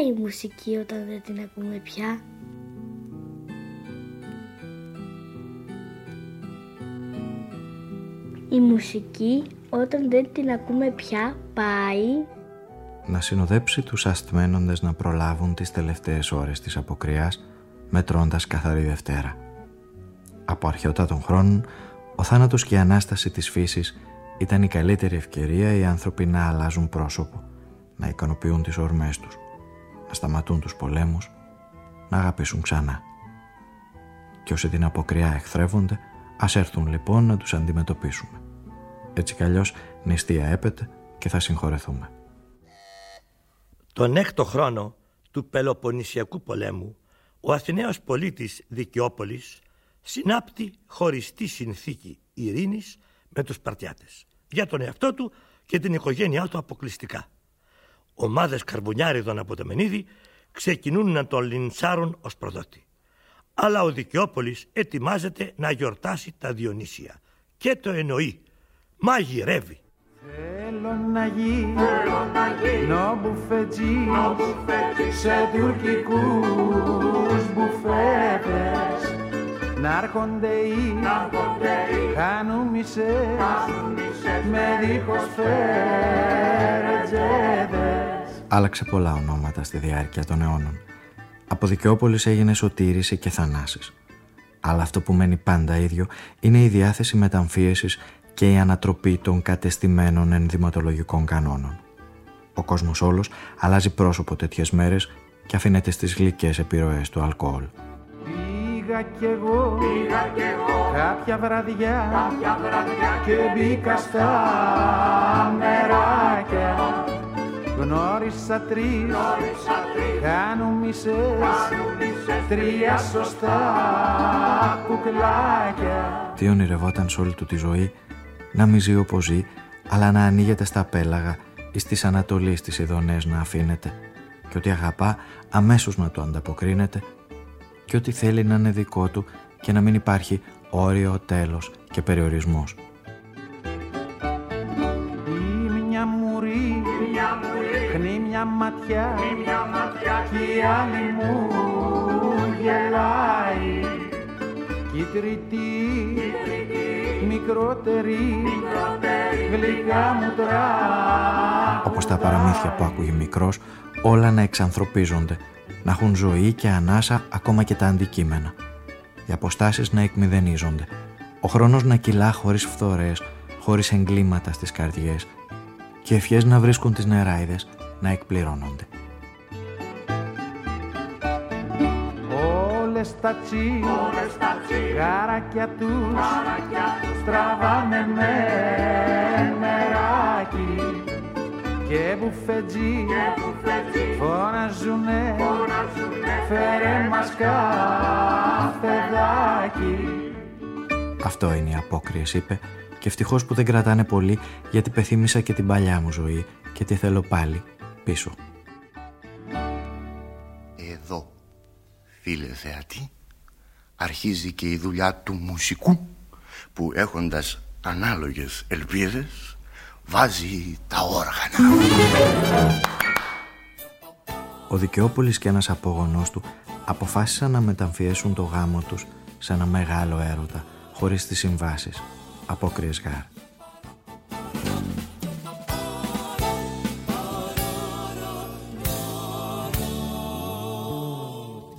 πάει η μουσική όταν δεν την ακούμε πια; Η μουσική όταν δεν την ακούμε πια πάει; Να συνοδέψει τους ασθμένοντες να προλάβουν τις τελευταίες ώρες της αποκριάς μετρώντας καθαρή Δευτέρα. Από αρχαιότητα των χρόνων, ο θάνατος και η Ανάσταση της φύσης ήταν η καλύτερη ευκαιρία οι άνθρωποι να αλλάζουν πρόσωπο, να ικανοποιούν τις ορμές τους, να σταματούν τους πολέμους, να αγαπήσουν ξανά. Και όσοι την αποκριά εχθρεύονται, ας έρθουν λοιπόν να τους αντιμετωπίσουμε. Έτσι κι αλλιώς νηστεία έπεται και θα συγχωρεθούμε. Τον έκτο χρόνο του Πελοποννησιακού πολέμου, ο Αθηναίος πολίτης Δικαιόπολης συνάπτει χωριστή συνθήκη ειρήνης με τους Σπαρτιάτες για τον εαυτό του και την οικογένειά του αποκλειστικά. Ομάδες καρβουνιάριδων από το Μενίδη ξεκινούν να τον λιντσάρουν ως προδότη. Αλλά ο Δικαιόπολης ετοιμάζεται να γιορτάσει τα Διονύσια και το εννοεί. Μαγειρεύει. Θέλω να γίνει νομπουφετζή σε τουρκικούς μπουφέτες να έρχονται οι χανουμισές με δίχως φέρετζέδες Άλλαξε πολλά ονόματα στη διάρκεια των αιώνων. Από Δικαιόπολης έγινε σωτήριση και θανάσης. Αλλά αυτό που μένει πάντα ίδιο είναι η διάθεση μεταμφίεσης και η ανατροπή των κατεστημένων ενδυματολογικών κανόνων. Ο κόσμος όλος αλλάζει πρόσωπο τέτοιες μέρες και αφήνεται στις γλυκές επιρροές του αλκοόλ. Πήγα κι εγώ, πήγα κι εγώ κάποια, βραδιά, κάποια βραδιά και μπήκα στα μεράκια. Γνώρισα τρεις, Γνώρισα τρεις. Χάνουμισες, τρία σωστά κουκλάκια. Τι ονειρευόταν σε όλη του τη ζωή να μην ζει όπως ζει, αλλά να ανοίγεται στα πέλαγα ή στις ανατολείς της ειδονές να αφήνεται. Και ότι αγαπά αμέσως να το ανταποκρίνεται και ότι θέλει να είναι δικό του και να μην υπάρχει όριο, τέλος και περιορισμός. Ή μια μουρή, χνεί μια ματιά, κι η άλλη μου γελάει. Κι η τρίτη, μικρότερη, γλυκά μου Όπως τα παραμύθια που άκουγε μικρός, όλα να εξανθρωπίζονται, να έχουν ζωή και ανάσα ακόμα και τα αντικείμενα. Οι αποστάσεις να εκμυδενίζονται, ο χρόνος να κυλά χωρίς φθορές, χωρίς εγκλήματα στις καρδιές και ευχές να βρίσκουν τις νεράιδες να εκπληρώνονται. Όλες τα τσι, γαράκια τους, στραβάνε με μεράκι και μπουφετζί, φωναζουνε, φέρε μας καφεδάκι. Αυτό είναι η απόκριες, είπε, και ευτυχώς που δεν κρατάνε πολύ γιατί πεθύμησα και την παλιά μου ζωή και τη θέλω πάλι πίσω. Εδώ, φίλε θεατή, αρχίζει και η δουλειά του μουσικού που έχοντας ανάλογες ελπίδες βάζει τα όργανα. Ο Δικαιόπολης και ένας απόγονός του αποφάσισαν να μεταμφιέσουν το γάμο τους σε ένα μεγάλο έρωτα χωρίς τις συμβάσεις. Απόκριες γάρ.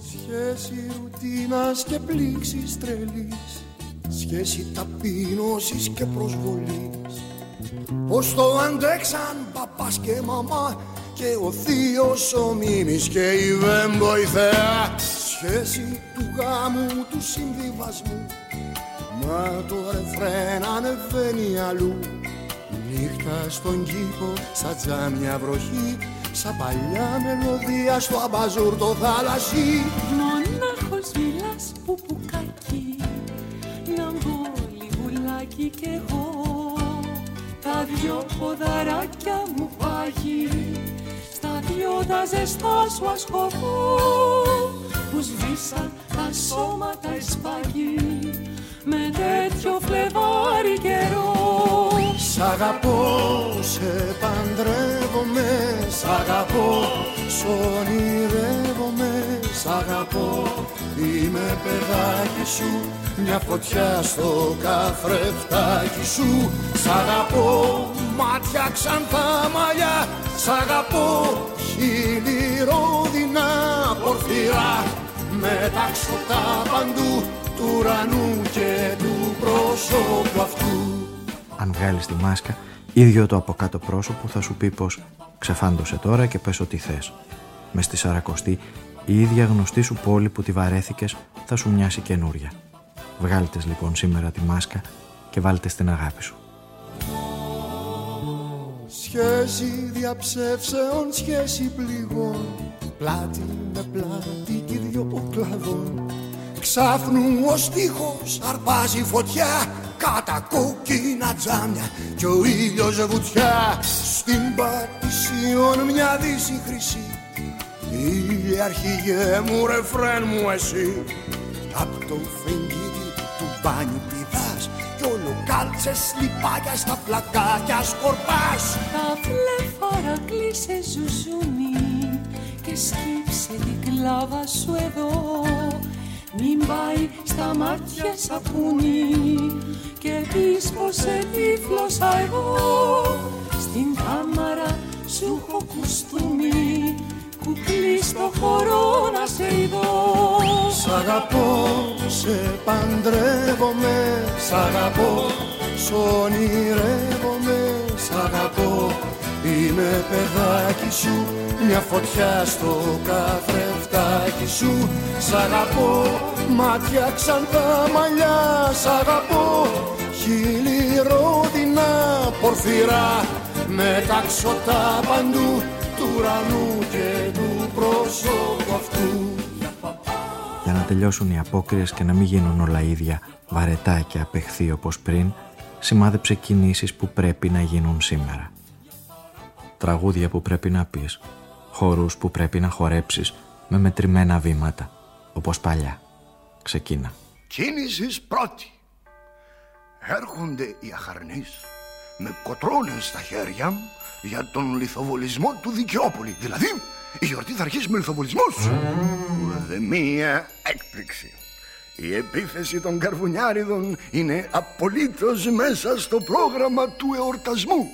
Σχέση ρουτίνας και πλήξης τρελής Σχέση ταπείνωσης και προσβολής Πώς το αντέξαν παπάς και μαμά Και ο θείος ο Μίμης και η Βέμποηθέα Σχέση του γάμου του συμβιβασμού Μα το ρεφρέν ανεβαίνει αλλού. Νύχτα στον κήπο, στα τζάμια βροχή Σαν παλιά μελωδία στο αμπαζούρ το θάλασσι Μονάχος μιλάς που πουκάκι Λαμπόλι βουλάκι κι εγώ Τα δυο ποδαράκια μου πάγει. Στα δυο τα ζεστά σου ασκοπώ Που σβήσαν τα σώματα εσπαγή Με τέτοιο φλεβάρι καιρό. Σ' αγαπώ, σε παντρεύω ονειρεύομαι, σ' αγαπώ Σ' ονειρεύομαι, σ' αγαπώ Είμαι παιδάκι σου, μια φωτιά στο καθρεφτάκι σου. Σ' αγαπώ, μάτια ξανθά μαλλιά Σ' αγαπώ, χείλη ρόδινα πορφυρά Μεταξωτά παντού του ουρανού και του πρόσωπου αυτού Αν βγάλεις τη μάσκα ίδιο το από κάτω πρόσωπο θα σου πει πως ξεφάντωσε τώρα και πες ό,τι θες. Μες στη Σαρακοστή η ίδια γνωστή σου πόλη που τη βαρέθηκες θα σου μοιάσει καινούρια. Βγάλτες λοιπόν σήμερα τη μάσκα και βάλτες στην αγάπη σου. Σχέση διαψεύσεων, σχέση πληγών. Πλάτη με πλάτη και δυο κλαδών Ξάφνου ο στίχος αρπάζει φωτιά Κάτα κόκκινα τζάμια κι ο ήλιος βουτιά. Στην πατησίων μια δύση χρυσή. Ήλια αρχηγέ μου ρεφρέν μου εσύ. Απ' το φεγγίτι του μπάνιου πηδάς. Κι όλο κάλτσες λιπάκια στα πλακάκια σκορπάς. Τα φλεφάρα κλείσε ζουζούνι Και σκύψε την κλάβα σου εδώ. Μην πάει στα μάτια σαπούνι και πεις πως σε τύφλωσα εγώ. Στην κάμαρα σου έχω κουστούμι κουκλί στο χώρο να σε ειδώ. Σ' αγαπώ, σε παντρεύομαι, σ' αγαπώ, σ' ονειρεύομαι, σ' αγαπώ Είμαι παιδάκι σου, μια φωτιά στο καθρεφτάκι σου. Σ' αγαπώ, μάτια ξανθά μαλλιά. Σ' αγαπώ, χείλη ρόδινα πορφυρά. Μεταξωτά παντού. του ουρανού και του πρόσωπου αυτού Για να τελειώσουν οι απόκριες και να μην γίνουν όλα ίδια βαρετά και απεχθή όπως πριν σημάδεψε κινήσεις που πρέπει να γίνουν σήμερα τραγούδια που πρέπει να πεις, χορούς που πρέπει να χορέψεις με μετρημένα βήματα, όπως παλιά. Ξεκίνα. Κίνησης πρώτη. Έρχονται οι αχαρνείς με κοτρώνες στα χέρια για τον λιθοβολισμό του Δικαιόπολη. Δηλαδή, η γιορτή θα αρχίσει με λιθοβολισμούς. Ουδε μία έκπληξη. Η επίθεση των καρβουνιάριδων είναι απολύτως μέσα στο πρόγραμμα του εορτασμού.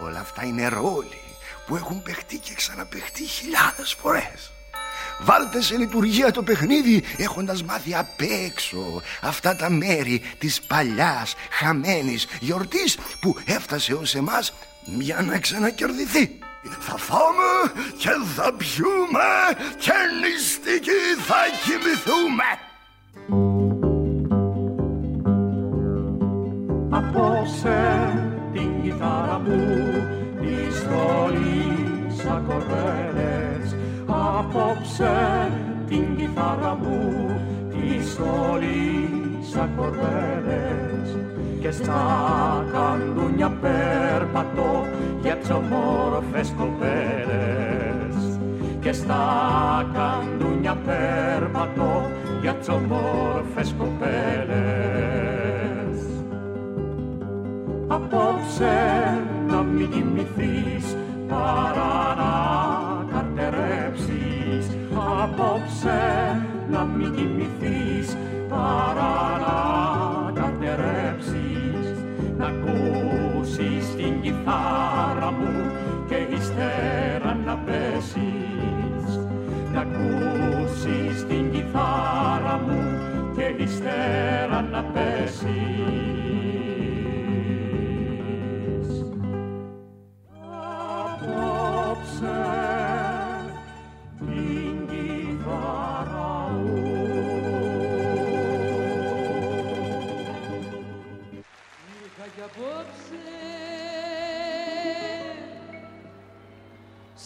Όλα αυτά είναι ρόλοι που έχουν παιχτεί και ξαναπαιχτεί χιλιάδες φορές. Βάλτε σε λειτουργία το παιχνίδι έχοντας μάθει απ' έξω αυτά τα μέρη της παλιάς χαμένης γιορτής που έφτασε ως εμάς για να ξανακερδιθεί. Θα φάμε και θα πιούμε και νηστικοί θα κοιμηθούμε. Απόψε την κιθάρα μου τη στολίσα κορδέλες Απόψε την κιθάρα μου τη στολίσα κορδέλες και στα καντούνια περπατώ για τις ομόρφες κοπέλες. Και στα καντούνια περπατώ για τις ομόρφες κοπέλες. Απόψε να μην κοιμηθείς παρά να απόψε να μην κοιμηθείς παρά να καρτερέψεις να ακούσεις την κιθάρα μου και ύστερα να πέσεις. Να ακούσεις την κιθάρα μου και ύστερα να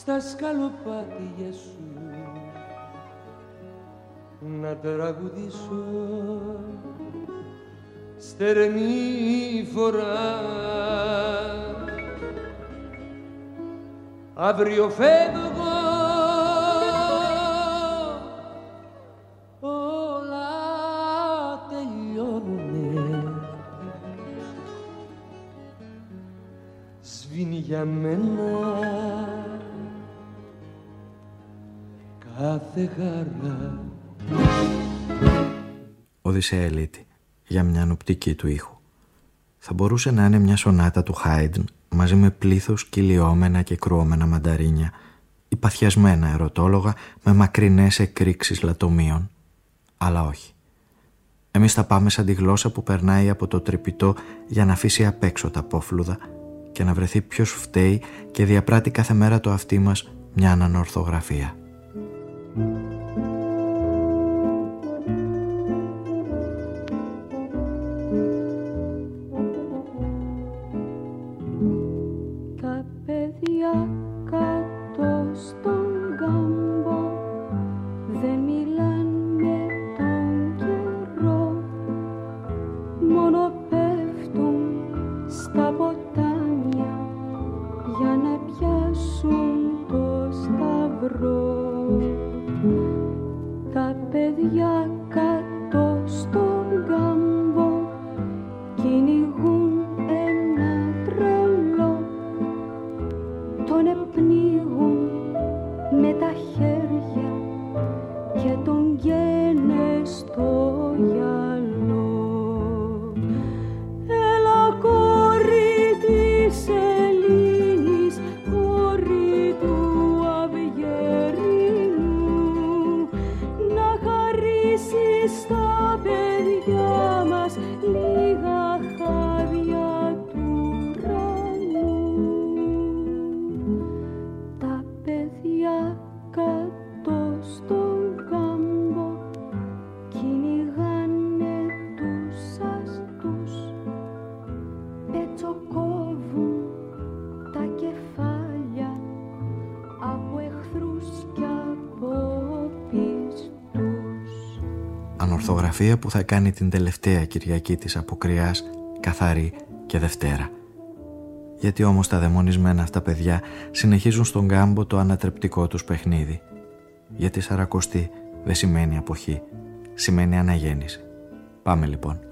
στα σκαλοπάτια σου. Να τραγουδήσω στερεμή φορά. Αύριο φεύγω όλα τελειώνουνε. Σβήνει για μένα κάθε χαρά Οδυσσέα Ελίτη για μια νοπτική του ήχου. Θα μπορούσε να είναι μια σονάτα του Χάιντν μαζί με πλήθος κυλιόμενα και κρουόμενα μανταρίνια ή παθιασμένα ερωτόλογα με μακρινές εκρήξεις λατομείων. Αλλά όχι. Εμείς θα πάμε σαν τη γλώσσα που περνάει από το τρυπητό για να αφήσει απ' έξω τα πόφλουδα και να βρεθεί ποιος φταίει και διαπράττει κάθε μέρα το αυτί μας μια ανανορθογραφία. Thank you. Ορθογραφία που θα κάνει την τελευταία Κυριακή της Αποκριάς καθαρή και Δευτέρα. Γιατί όμως τα δαιμονισμένα αυτά παιδιά συνεχίζουν στον κάμπο το ανατρεπτικό τους παιχνίδι. Γιατί σαρακοστή δεν σημαίνει αποχή, σημαίνει αναγέννηση. Πάμε λοιπόν.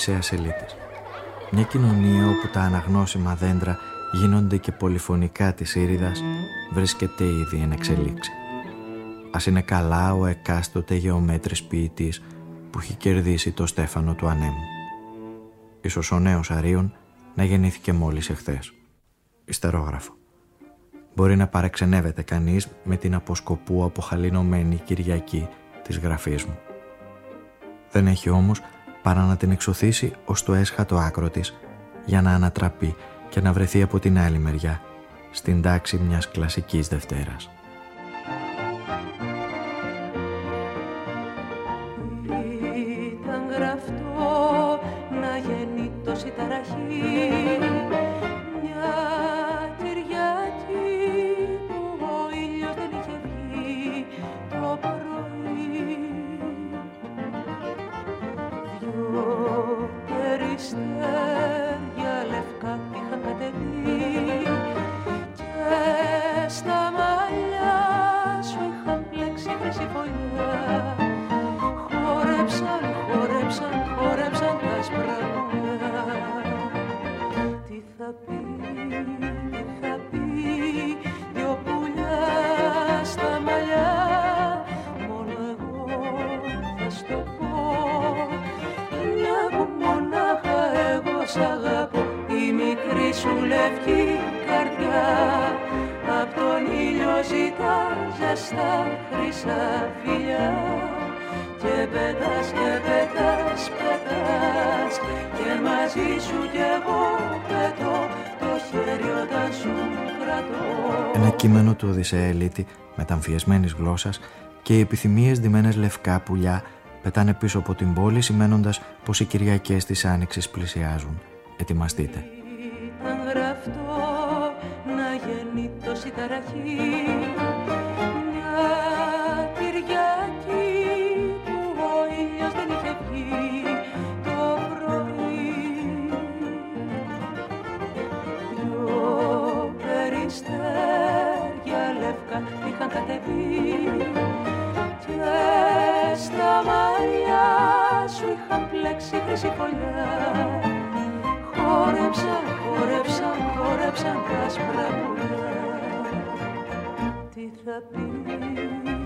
Οδυσσέας Ελίτης. Μια κοινωνία όπου τα αναγνώσιμα δέντρα γίνονται και πολυφωνικά της ήριδας βρίσκεται ήδη εν εξελίξη. Ας είναι καλά ο εκάστοτε γεωμέτρης ποιητής που έχει κερδίσει το στέφανο του ανέμου. Ίσως ο νέος Αρίων να γεννήθηκε μόλις εχθές. Ιστερόγραφο. Μπορεί να παραξενεύεται κανείς με την αποσκοπού αποχαλινωμένη Κυριακή της γραφής μου. Δεν έχει όμως παρά να την εξωθήσει ως το έσχατο άκρο της για να ανατραπεί και να βρεθεί από την άλλη μεριά στην τάξη μιας κλασικής Δευτέρας. Κείμενο του Οδυσσέα Ελίτη μεταμφιεσμένης γλώσσας και οι επιθυμίες ντυμένες λευκά πουλιά πετάνε πίσω από την πόλη σημαίνοντας πως οι Κυριακές της Άνοιξης πλησιάζουν. Ετοιμαστείτε. Ήταν γραφτό να γεννεί τόση ταραχή Χόρεψαν, χόρεψαν, χόρεψαν τα άσπρα πουλιά Τι θα πει,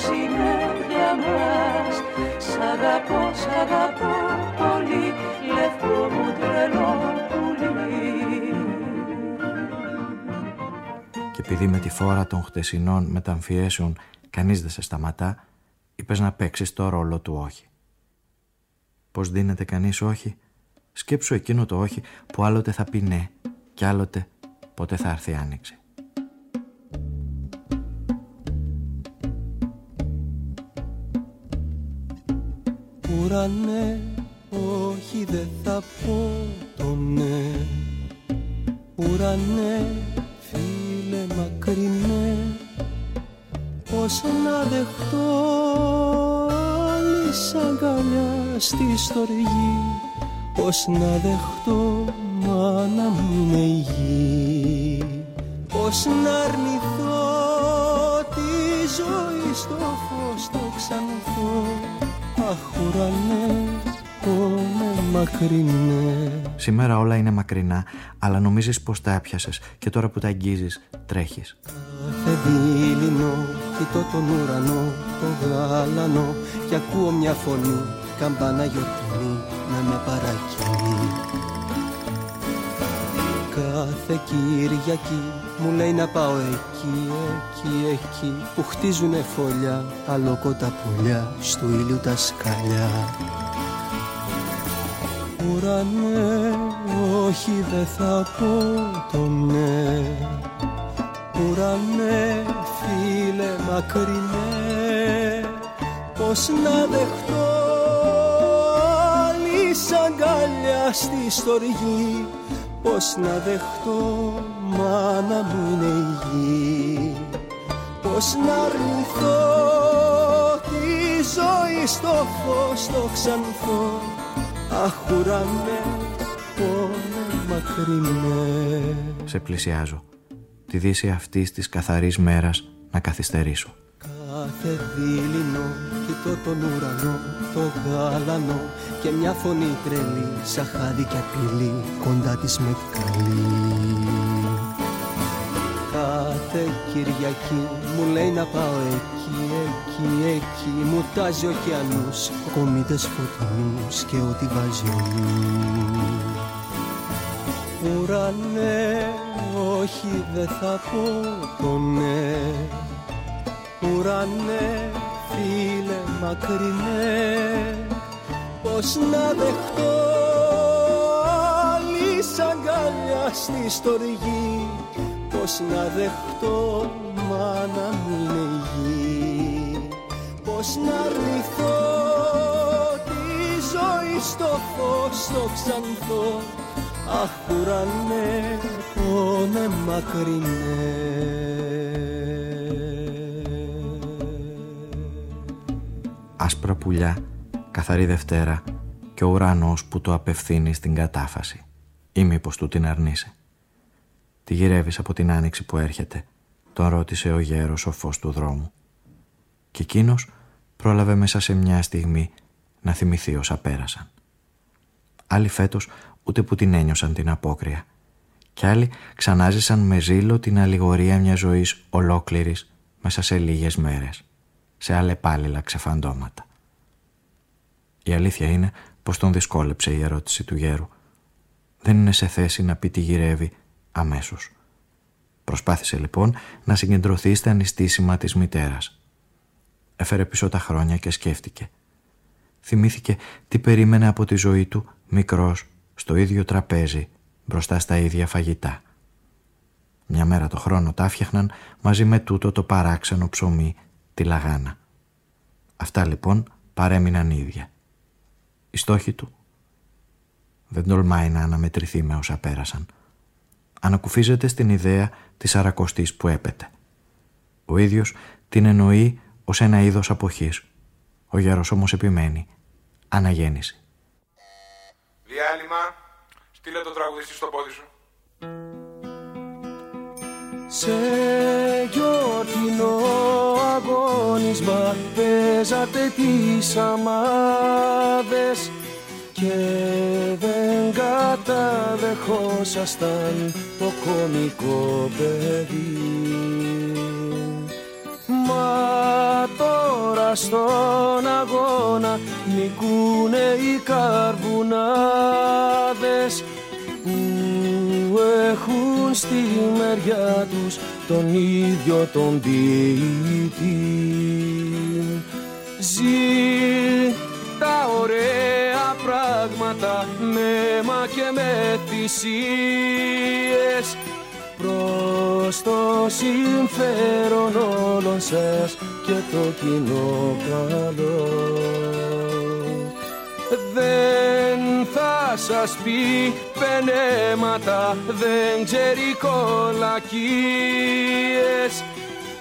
ήλιος είναι για μας Σ' αγαπώ, σ' αγαπώ πολύ Λευκό μου τρελό πουλί Και επειδή με τη φόρα των χτεσινών μεταμφιέσεων κανείς δεν σε σταματά είπες να παίξεις το ρόλο του όχι. Πώς δίνεται κανείς όχι; Σκέψου εκείνο το όχι που άλλοτε θα πει ναι και άλλοτε πότε θα έρθει άνοιξη. Ουρανέ, όχι δεν θα πω το ναι. Ουρανέ, φίλε μακρινέ. Πώς να δεχτώ άλλη αγκαλιά στη στοργή. Πώς να δεχτώ μάνα μου είναι η γη Πώς να αρνηθώ Σήμερα όλα είναι μακρινά, αλλά νομίζεις πως τα έπιασες και τώρα που τα αγγίζεις τρέχεις. Κάθε δίληνο κοιτώ τον ουρανό, το γάλανο και ακούω μια φωνή καμπάνα γιορτινή να με παρακινεί Κάθε Κυριακή μου λέει να πάω εκεί, εκεί, εκεί που χτίζουνε φωλιά, αλόκοτα πουλιά, στο ήλιο τα σκαλιά. Ουρανέ, όχι δεν θα πω το ναι. Ουρανέ, φίλε μακρινέ, πώς να δεχτώ της αγκαλιά στη στοργή. Πώς να δεχτώ μάνα μου είναι η γη. Πώς να αρνηθώ τη ζωή στο φως το ξανθώ. Αχ ουρανέ πόνε μακρινές. Σε πλησιάζω. Τη δύση αυτής της καθαρής μέρας να καθυστερήσω. Κάθε δίληνο κοιτώ τον ουρανό, το γάλανο και μια φωνή τρελή σαν χάδι και απειλή κοντά της με καλή Κάθε Κυριακή μου λέει να πάω εκεί, εκεί, εκεί. Μου τάζει ωκεανούς, κομίτες φωτεινούς και ό,τι βάζει ο Ουρανέ, όχι δεν θα πω το ναι. Ουρανέ, φίλε μακρινέ. Πώς να δεχτώ άλλη αγκαλιά στη στοργή Πώς να δεχτώ μάνα μου είναι γη. Πώς να αρνηθώ τη ζωή στο φως το ξανθώ Αχ ουρανέ, πόνε μακρινές. Άσπρα πουλιά, καθαρή Δευτέρα και ο ουρανός που το απευθύνει στην κατάφαση. Ή μήπως του την αρνείσαι. Τη γυρεύεις από την άνοιξη που έρχεται, τον ρώτησε ο γέρος ο φως του δρόμου. Και εκείνος πρόλαβε μέσα σε μια στιγμή να θυμηθεί όσα πέρασαν. Άλλοι φέτος ούτε που την ένιωσαν την απόκρια. Κι άλλοι ξανάζησαν με ζήλο την αλληγορία μιας ζωής ολόκληρης μέσα σε λίγες μέρες, σε αλλεπάλληλα ξεφαντώματα. Η αλήθεια είναι πως τον δυσκόλεψε η ερώτηση του γέρου. Δεν είναι σε θέση να πει τι γυρεύει αμέσως. Προσπάθησε λοιπόν να συγκεντρωθεί στα ανιστήσιμα της μητέρας. Έφερε πίσω τα χρόνια και σκέφτηκε. Θυμήθηκε τι περίμενε από τη ζωή του μικρός στο ίδιο τραπέζι μπροστά στα ίδια φαγητά. Μια μέρα το χρόνο τα φτιαχναν μαζί με τούτο το παράξενο ψωμί, τη λαγάνα. Αυτά λοιπόν παρέμειναν ίδια. Οι στόχοι του δεν τολμάει να αναμετρηθεί με όσα πέρασαν. Ανακουφίζεται στην ιδέα της αρακοστής που έπεται. Ο ίδιος την εννοεί ως ένα είδος αποχής. Ο γέρος όμως επιμένει. Αναγέννηση. Διάλειμμα. Στείλε το τραγουδιστή στο πόδι σου. Σε γιορτινό αγώνισμα παίζατε τις αμάδες και δεν καταδεχόσασταν το κομικό παιδί. Μα τώρα στον αγώνα νικούνε οι καρβουνάδες που έχουν στη μεριά τους τον ίδιο τον ποιητή. Ζει τα ωραία πράγματα με μα και με θυσίες προς το συμφέρον όλων σας και το κοινό καλό. Δεν θα σας πει πενέματα, δεν ξέρει κολακίες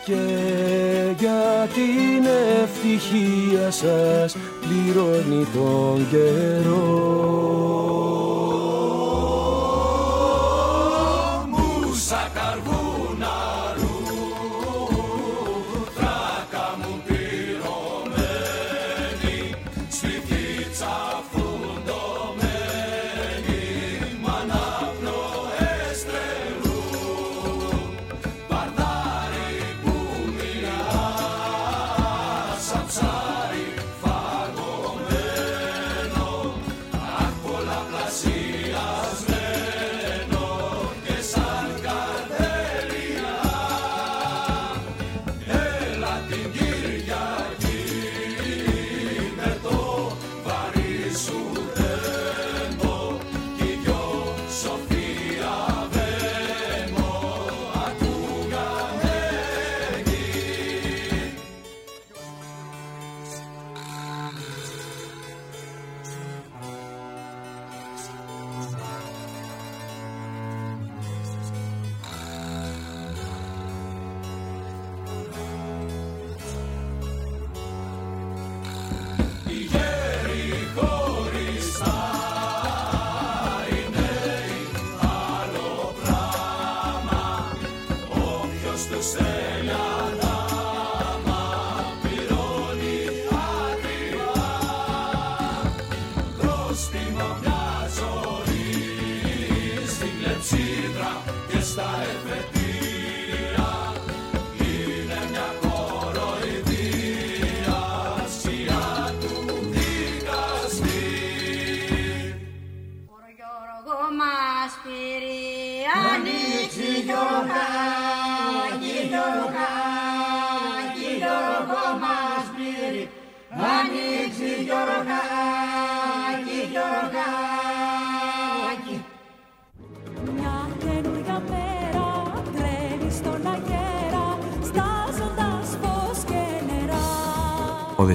και για την ευτυχία σας πληρώνει τον καιρό;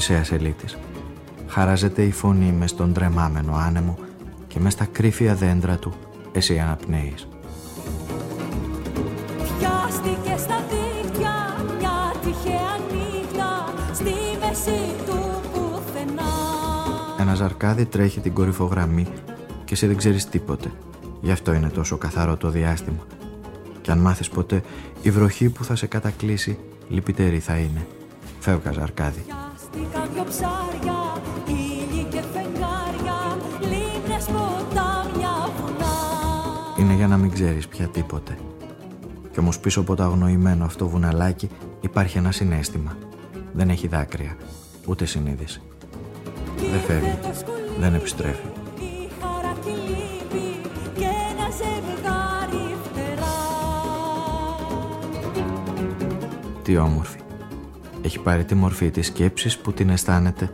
Οδυσσέας Ελίτης. Χαράζεται η φωνή μες στον τρεμάμενο άνεμο και μες στα κρύφια δέντρα του εσύ αναπνέεις. Πιάστηκε στα δίχτυα μια τυχαία νύχτα στη μέση του πουθενά. Ένα ζαρκάδι τρέχει την κορυφογραμμή και εσύ δεν ξέρεις τίποτε. Γι' αυτό είναι τόσο καθαρό το διάστημα. Και αν μάθεις ποτέ, η βροχή που θα σε κατακλείσει λυπητερή θα είναι. Φεύγα ζαρκάδι. Πιάστηκαν δυο ψάρια, ήλιοι και φεγγάρια, λίμνες, ποτάμια, βουνά. Είναι για να μην ξέρεις πια τίποτε. Κι όμως πίσω από το αγνοημένο αυτό βουναλάκι υπάρχει ένα συνέστημα. Δεν έχει δάκρυα, ούτε συνείδηση. Δεν φεύγει, δεν επιστρέφει. Η χαρά και η λύπη και ένα ζευγάρι φτερά. Τι όμορφη. Έχει πάρει τη μορφή της σκέψης που την αισθάνεται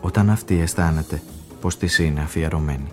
όταν αυτή αισθάνεται πως της είναι αφιερωμένη.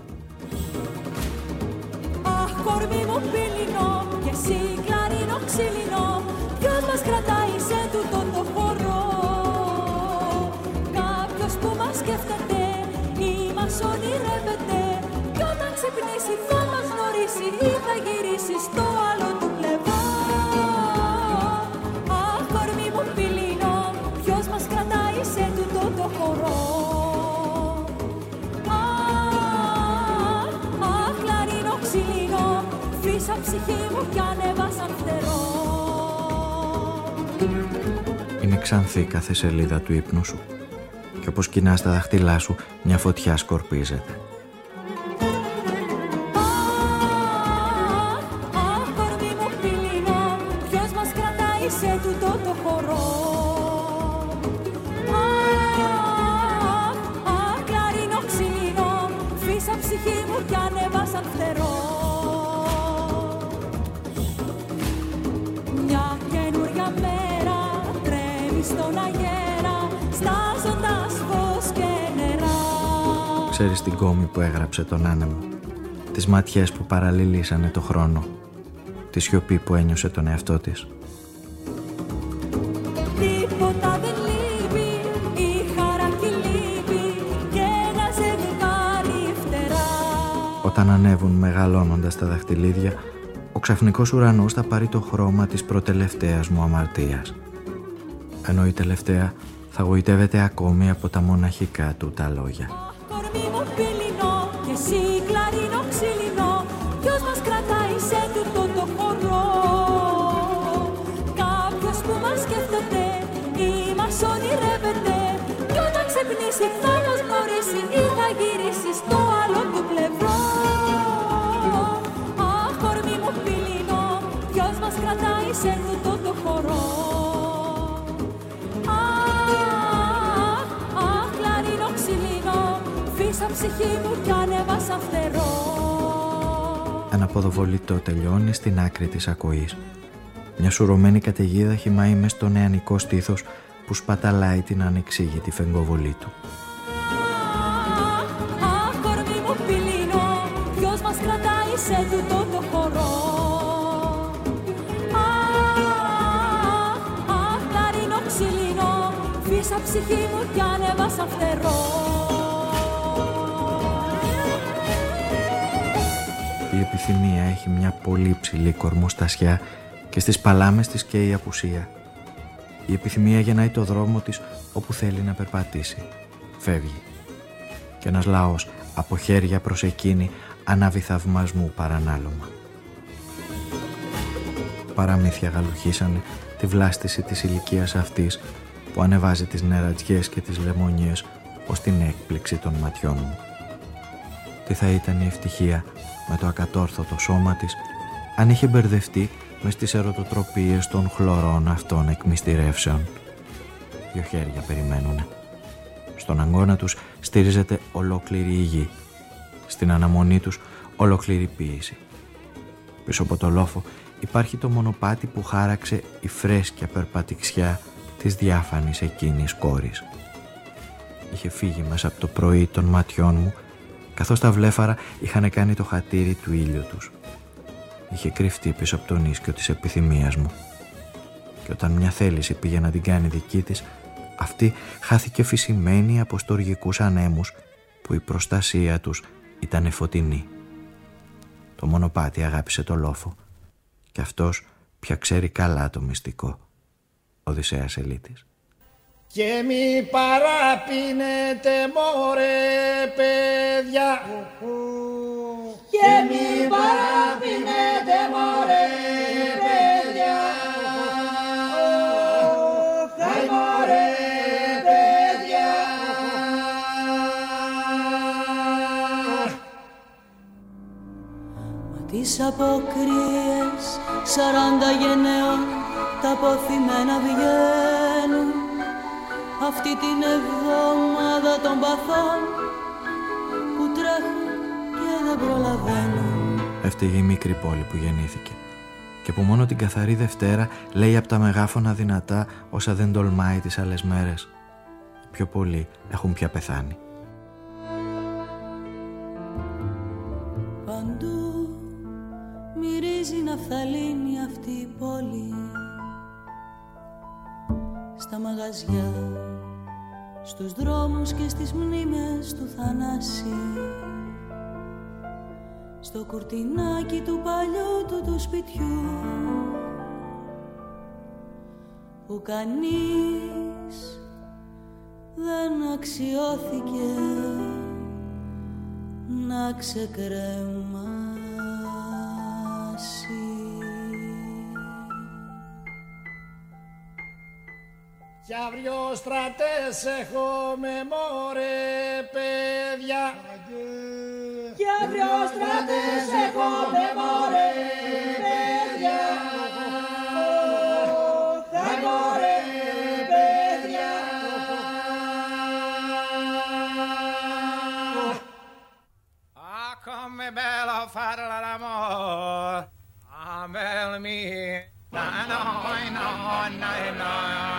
Ψυχή μου κι ανέβασαν φτερό Είναι ξανθή κάθε σελίδα του ύπνου σου και όπως κοινάς τα δάχτυλά σου μια φωτιά σκορπίζεται. Μέρα τρέμει στον αγέρα Στάζοντας φως και νερά Ξέρεις την κόμη που έγραψε τον άνεμο, τις ματιές που παραλληλήσανε το χρόνο, τη σιωπή που ένιωσε τον εαυτό της. Τίποτα δεν λείπει, η χαρά και η λύπη και ένα ζευγάρι φτερά. Όταν ανέβουν μεγαλώνοντας τα δαχτυλίδια, ο ξαφνικός ουρανός θα πάρει το χρώμα της προτελευταίας μου αμαρτίας. Ενώ η τελευταία θα γοητεύεται ακόμη από τα μοναχικά του τα λόγια. Ψυχή μου κι ανέβασα φτερός Ένα ποδοβολητό τελειώνει στην άκρη της ακοής. Μια σουρωμένη καταιγίδα χυμάει μες στο νεανικό στήθος που σπαταλάει την ανεξήγητη φεγγοβολή του. Αχ, κορμί μου πυλίνο Ποιος μας κρατάει σε τούτο το χώρο Αχ, αχ, κλαρίνο ξυλίνο Φύσα ψυχή μου κι ανέβασα φτερός επιθυμία έχει μια πολύ ψηλή κορμοστασιά και στις παλάμες της και η απουσία. Η επιθυμία γεννάει το δρόμο της όπου θέλει να περπατήσει. Φεύγει. Και ένας λαός από χέρια προς εκείνη ανάβει θαυμασμού παρανάλωμα. Παραμύθια γαλουχίσανε τη βλάστηση της ηλικίας αυτής που ανεβάζει τις νερατζιές και τις λεμονιές ως την έκπληξη των ματιών μου. Τι θα ήταν η ευτυχία με το ακατόρθωτο σώμα της αν είχε μπερδευτεί μες στις ερωτοτροπίες των χλωρών αυτών εκμυστηρεύσεων. Δυο χέρια περιμένουνε. Στον αγώνα τους στήριζεται ολόκληρη η γη. Στην αναμονή τους ολόκληρη ποίηση. Πίσω από το λόφο υπάρχει το μονοπάτι που χάραξε η φρέσκια περπατηξιά της διάφανης εκείνης κόρης. είχε φύγει μέσα από το πρωί των ματιών μου καθώς τα βλέφαρα είχαν κάνει το χατήρι του ήλιου τους. Είχε κρυφτεί πίσω από τον ίσκιο της επιθυμίας μου. Και όταν μια θέληση πήγε να την κάνει δική της, αυτή χάθηκε φυσημένη από στοργικούς ανέμους που η προστασία τους ήταν φωτεινή. Το μονοπάτι αγάπησε το λόφο και αυτός πια ξέρει καλά το μυστικό. Οδυσσέας Ελίτης. Και μη παραπίνετε μωρέ παιδιά. Και μη παραπίνετε μωρέ παιδιά. Χαϊ μωρέ παιδιά. Μα τις αποκρίες σαράντα γενναίων τα ποθημένα βγαίνουν αυτή την εβδομάδα των παθών που τρέχουν και δεν προλαβαίνουν. Έφταιγε η μικρή πόλη που γεννήθηκε και που μόνο την καθαρή Δευτέρα λέει από τα μεγάφωνα δυνατά όσα δεν τολμάει τις άλλες μέρες. Πιο πολλοί έχουν πια πεθάνει. Παντού μυρίζει ναφθαλίνη αυτή η πόλη στα μαγαζιά στους δρόμους και στις μνήμες του Θανάση. Στο κουρτινάκι του παλιού του του σπιτιού που κανείς δεν αξιώθηκε να ξεκρέμα αύριο στρατές έχουμε μωρέ παιδιά. Κι αύριο στρατές έχουμε μωρέ παιδιά. Θα μωρέ παιδιά. Ah, come bello fare l'amore Ah, bello mio Na, na, na, na, na,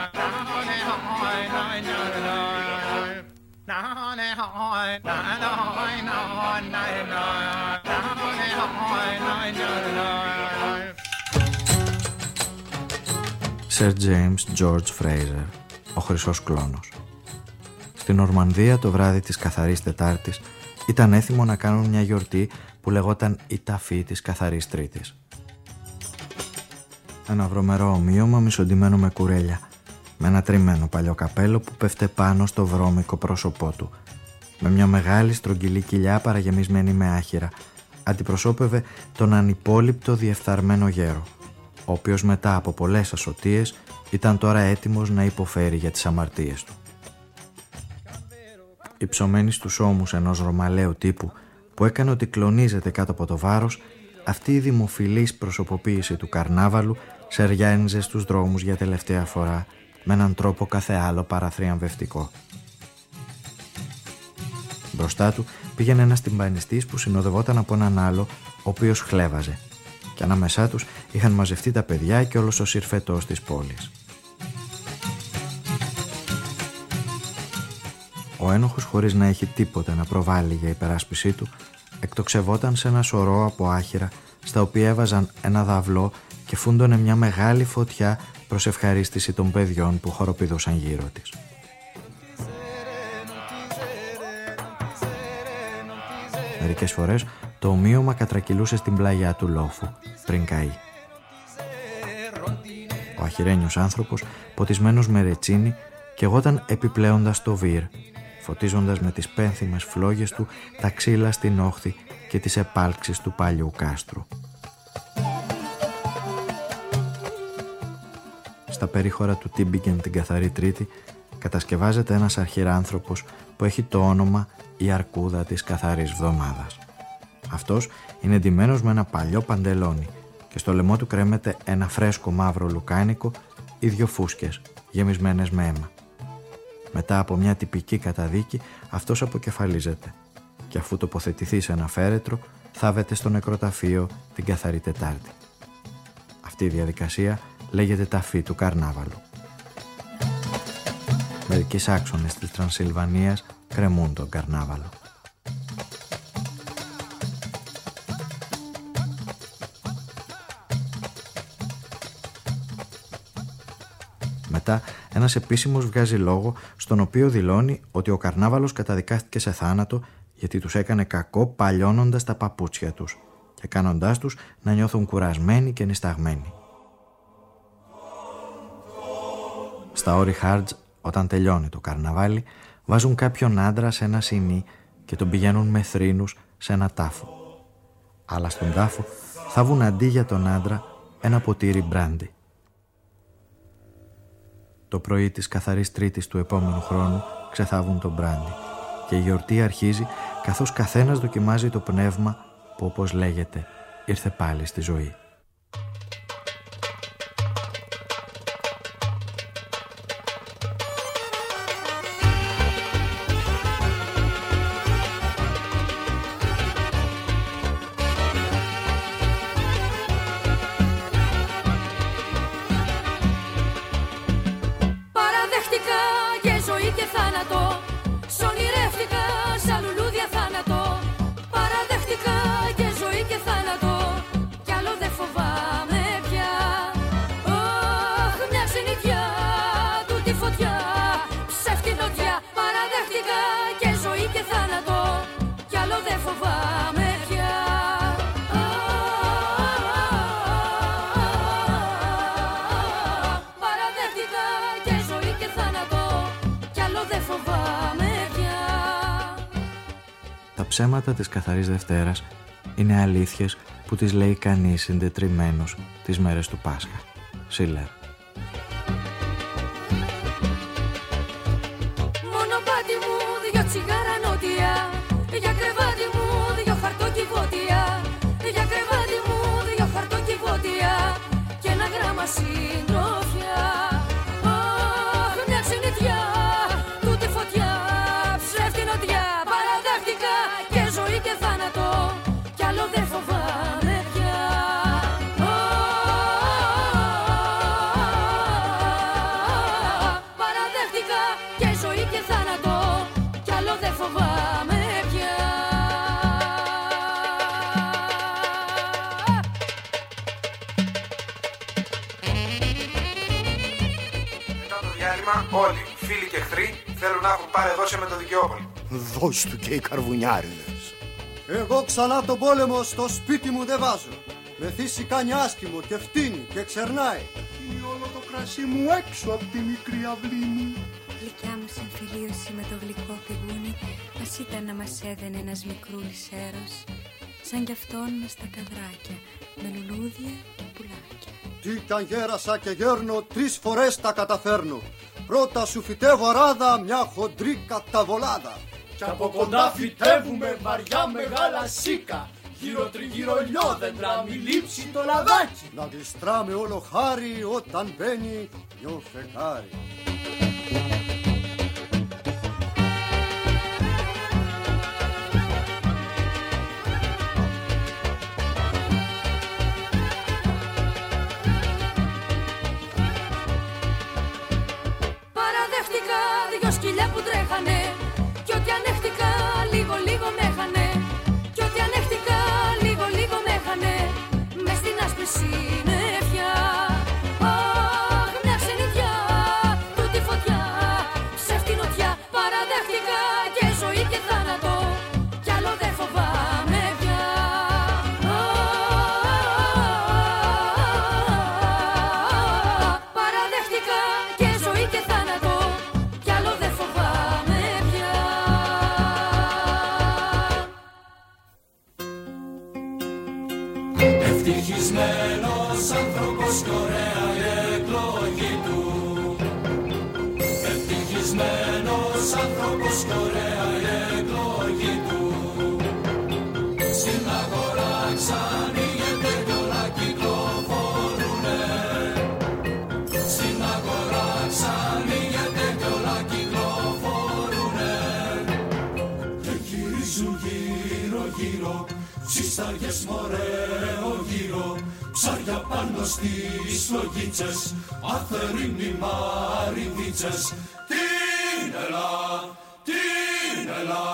Sir James George Fraser, ο χρυσός κλόνος. Στην Ορμανδία το βράδυ της Καθαρής Τετάρτης ήταν έθιμο να κάνουν μια γιορτή που λεγόταν η ταφή της Καθαρής Τρίτης. Ένα βρωμερό ομοίωμα μισοντημένο με κουρέλια, με ένα τριμμένο παλιό καπέλο που πέφτε πάνω στο βρώμικο πρόσωπό του, με μια μεγάλη στρογγυλή κοιλιά παραγεμισμένη με άχυρα, αντιπροσώπευε τον ανυπόλοιπτο διεφθαρμένο γέρο, ο οποίος μετά από πολλές ασωτίες ήταν τώρα έτοιμος να υποφέρει για τις αμαρτίες του. Υψωμένη στους ώμους ενός ρωμαλαίου τύπου που έκανε ότι κλονίζεται κάτω από το βάρος, αυτή η δημοφιλής προσωποποίηση του καρνάβαλου σεριάνιζε στους δρόμους για τελευταία φορά με έναν τρόπο κάθε άλλο παραθριαμβευτικό. Μπροστά του πήγαινε ένας τυμπανιστής που συνοδευόταν από έναν άλλο, ο οποίος χλέβαζε. Και ανάμεσά τους είχαν μαζευτεί τα παιδιά και όλος ο συρφετός της πόλης. Ο ένοχος χωρίς να έχει τίποτα να προβάλλει για υπεράσπιση του, εκτοξευόταν σε ένα σωρό από άχυρα στα οποία έβαζαν ένα δαυλό και φούντωνε μια μεγάλη φωτιά προς ευχαρίστηση των παιδιών που χοροπηδούσαν γύρω της. Μερικές φορές το ομοίωμα κατρακυλούσε στην πλαγιά του λόφου πριν καεί. Ο αχυρένιος άνθρωπος, ποτισμένος με ρετσίνη, κεγόταν επιπλέοντας το βίρ, φωτίζοντας με τις πένθυμες φλόγες του τα ξύλα στην όχθη και τις επάλξεις του παλιού κάστρου. Στα περίχωρα του Τίμπικεν την καθαρή Τρίτη κατασκευάζεται ένας αρχιράνθρωπος που έχει το όνομα «Η Αρκούδα της Καθαρής Βδομάδας». Αυτός είναι ντυμένος με ένα παλιό παντελόνι και στο λαιμό του κρέμεται ένα φρέσκο μαύρο λουκάνικο ή δυο φούσκες γεμισμένες με αίμα. Μετά από μια τυπική καταδίκη αυτός αποκεφαλίζεται και αφού τοποθετηθεί σε ένα φέρετρο θάβεται στο νεκροταφείο την καθαρή Τετάρτη. Αυτή η διαδικασία λέγεται ταφή του καρνάβαλου. Μερικοί άξονες της Τρανσιλβανίας κρεμούν τον καρνάβαλο. Μετά ένας επίσημος βγάζει λόγο στον οποίο δηλώνει ότι ο καρνάβαλος καταδικάστηκε σε θάνατο γιατί τους έκανε κακό παλιώνοντας τα παπούτσια τους και κάνοντάς τους να νιώθουν κουρασμένοι και νησταγμένοι. Στα όρη Χάρτζ, όταν τελειώνει το καρναβάλι, βάζουν κάποιον άντρα σε ένα σινί και τον πηγαίνουν με θρήνους σε ένα τάφο. Αλλά στον τάφο θα βουν αντί για τον άντρα ένα ποτήρι μπράντι. Το πρωί της καθαρής τρίτης του επόμενου χρόνου ξεθάβουν τον μπράντι και η γιορτή αρχίζει καθώς καθένας δοκιμάζει το πνεύμα που όπως λέγεται ήρθε πάλι στη ζωή. Καθαρής Δευτέρας είναι αλήθειες που τις λέει κανείς συντετριμένος τις μέρες του Πάσχα. Σίλερ. Θέλουν να έχουν παρεδώσει με το δικαιόπολη. Δώσ' του και οι καρβουνιάριδες. Εγώ ξανά τον πόλεμο στο σπίτι μου δεν βάζω. Μεθύσει κάνει άσχημο και φτύνει και ξερνάει. Είναι όλο το κρασί μου έξω από τη μικρή αυλή μου. Γλυκιά μου συμφιλίωση με το γλυκό πηγούνι Ας ήταν να μας έδαινε ένας μικρούλης έρος Σαν κι αυτόν μες στα καδράκια Με λουλούδια και πουλάκια Τι κι αν γέρασα και γέρνω, τρεις φορές τα καταφέρνω. Πρώτα σου φυτεύω αράδα, μια χοντρή καταβολάδα. Κι από κοντά φυτεύουμε βαριά μεγάλα σίκα Γύρω τριγύρω λιόδεντρα μη λείψει το λαδάκι Να γλιστράμε όλο χάρη όταν μπαίνει νιώ φεγγάρι. Ευτυχισμένος άνθρωπος κι ωραία η εκλογή του. Ευτυχισμένος άνθρωπος κι ωραία Ψισταριές μωρέο γύρω Ψάρια πάνω στις φλογίτσες Αθερίνοι μαρινίτσες Τι ελά, την ελά.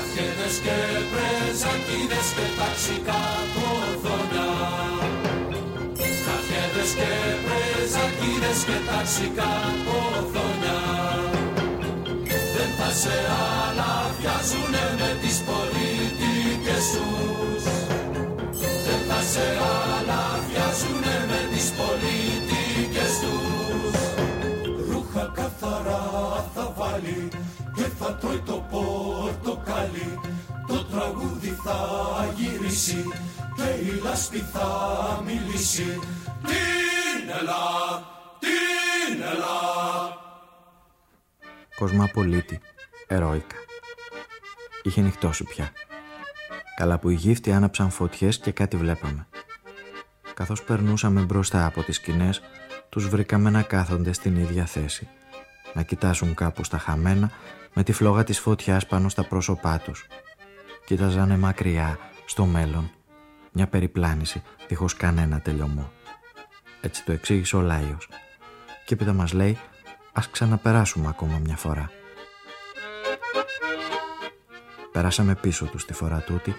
Αρχέδες και πρεζακίδες και ταξικά κοδόνια. Αρχέδες και πρεζακίδες και ταξικά κοδόνια. Δεν θα σε αλαφιάζουνε με τις πολιτικές τους. Δεν θα σε αλαφιάζουνε με τις πολιτικές τους. Ρούχα καθαρά θα βάλει και θα τρώει το πορτοκάλι. Το τραγούδι θα γυρίσει και η λάσπη θα μιλήσει. Την ελά, την ελά. Κοσμαπολίτη, ερώικα. Είχε νυχτώσει πια. Καλά που οι γύφτοι άναψαν φωτιές και κάτι βλέπαμε. Καθώς περνούσαμε μπροστά από τις σκηνές, τους βρήκαμε να κάθονται στην ίδια θέση. Να κοιτάσουν κάπου στα χαμένα με τη φλόγα της φωτιάς πάνω στα πρόσωπά τους. Κοίταζανε μακριά, στο μέλλον, μια περιπλάνηση δίχως κανένα τελειωμό. Έτσι το εξήγησε ο Λάιος. Και έπειτα μας λέει ας ξαναπεράσουμε ακόμα μια φορά. Περάσαμε πίσω τους τη φορά τούτη,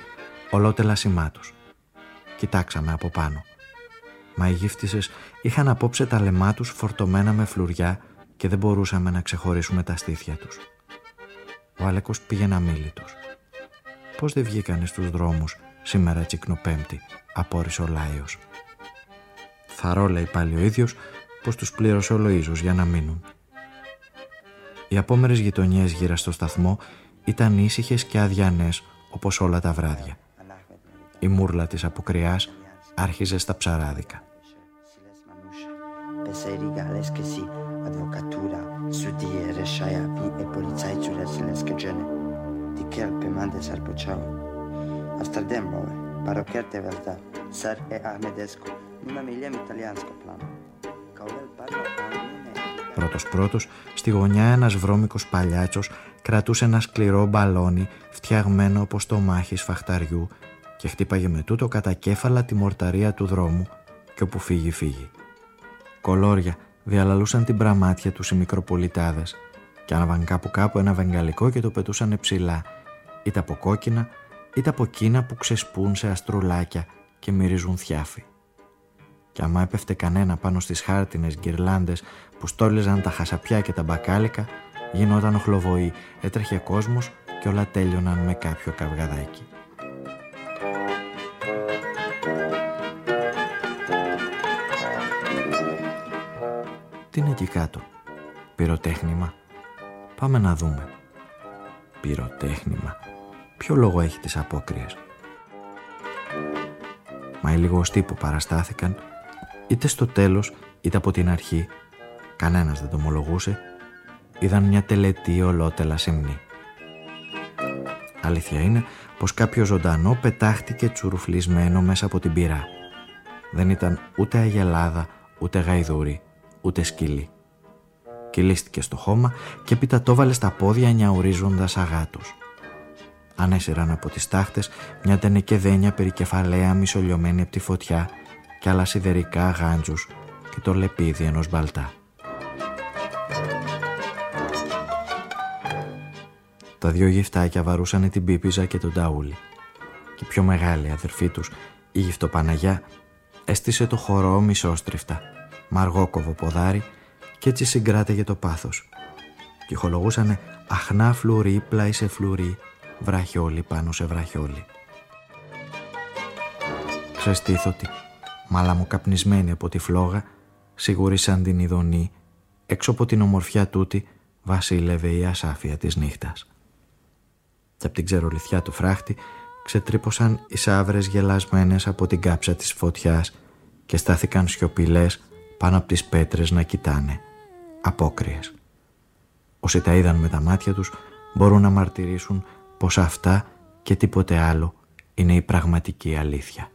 ολότελα σημά τους. Κοιτάξαμε από πάνω. Μα οι γύφτισες είχαν απόψε τα λεμά τους φορτωμένα με φλουριά και δεν μπορούσαμε να ξεχωρίσουμε τα στήθια τους. Ο Άλεκος πήγαινε αμήλυτος. Πώς δεν βγήκανε στους δρόμους σήμερα τσικνοπέμπτη, απόρρισε ο Λάιος. Θαρώ λέει πάλι ο ίδιος πως τους πλήρωσε ο Λοΐζος για να μείνουν. Οι απόμερες γειτονιές γύρω στο σταθμό ήταν ήσυχες και αδιανές όπως όλα τα βράδια. Η μούρλα της αποκριάς άρχιζε στα ψαράδικα. Πρώτος πρώτος, στη γωνιά ένας βρώμικος παλιάτσος κρατούσε ένα σκληρό μπαλόνι φτιαγμένο όπως το μάχη σφαχταριού και χτύπαγε με τούτο κατά κέφαλα τη μορταρία του δρόμου και όπου φύγει φύγει. Κολόρια διαλαλούσαν την πραμάτια τους οι μικροπολιτάδες και άναβαν κάπου κάπου ένα βεγγαλικό και το πετούσαν ψηλά είτε από κόκκινα είτε από κίνα που ξεσπούν σε αστρουλάκια και μυρίζουν θιάφι. Και άμα έπεφτε κανένα πάνω στις χάρτινες γκυρλάντες που στόλιζαν τα χασαπιά και τα μπακάλικα, γινόταν οχλοβοή, έτρεχε κόσμος και όλα τέλειωναν με κάποιο καυγαδάκι. Τι είναι εκεί κάτω; Πυροτέχνημα. Πάμε να δούμε. Πυροτέχνημα. Ποιο λόγο έχει τις απόκριες; Μα οι λιγοστοί που παραστάθηκαν, είτε στο τέλος είτε από την αρχή, κανένας δεν το ομολογούσε, είδαν μια τελετή ολότελα σεμνή. Αλήθεια είναι πως κάποιο ζωντανό πετάχτηκε τσουρουφλισμένο μέσα από την πυρά. Δεν ήταν ούτε αγελάδα, ούτε γαϊδούρι, ούτε σκυλί. Κυλίστηκε στο χώμα και πίτα το βάλε στα πόδια νιαουρίζοντας αγάτους. Ανέσυραν από τις τάχτες μια τενεκεδένια περικεφαλαία μισολιωμένη από τη φωτιά και άλλα σιδερικά γάντζους και το λεπίδι ενός μπαλτά. Τα δυο γυφτάκια βαρούσαν την πίπιζα και τον ταούλι. Και η πιο μεγάλη αδερφή τους, η γυφτοπαναγιά, έστησε το χορό μισόστριφτα, μαργόκοβο ποδάρι και έτσι συγκράτεγε το πάθος. Και χολογούσανε αχνά φλουρί πλάι σε φλουρί, βραχιόλι πάνω σε βραχιόλι. Ξεστήθωτη, μάλα μου καπνισμένη από τη φλόγα, σίγουρη σαν την ειδονή, έξω από την ομορφιά τούτη βασίλευε η ασάφεια της νύχτας και από την ξερολιθιά του φράχτη ξετρύπωσαν οι σαύρες γελασμένες από την κάψα της φωτιάς και στάθηκαν σιωπηλές πάνω από τις πέτρες να κοιτάνε, απόκριες. Όσοι τα είδαν με τα μάτια τους μπορούν να μαρτυρήσουν πως αυτά και τίποτε άλλο είναι η πραγματική αλήθεια.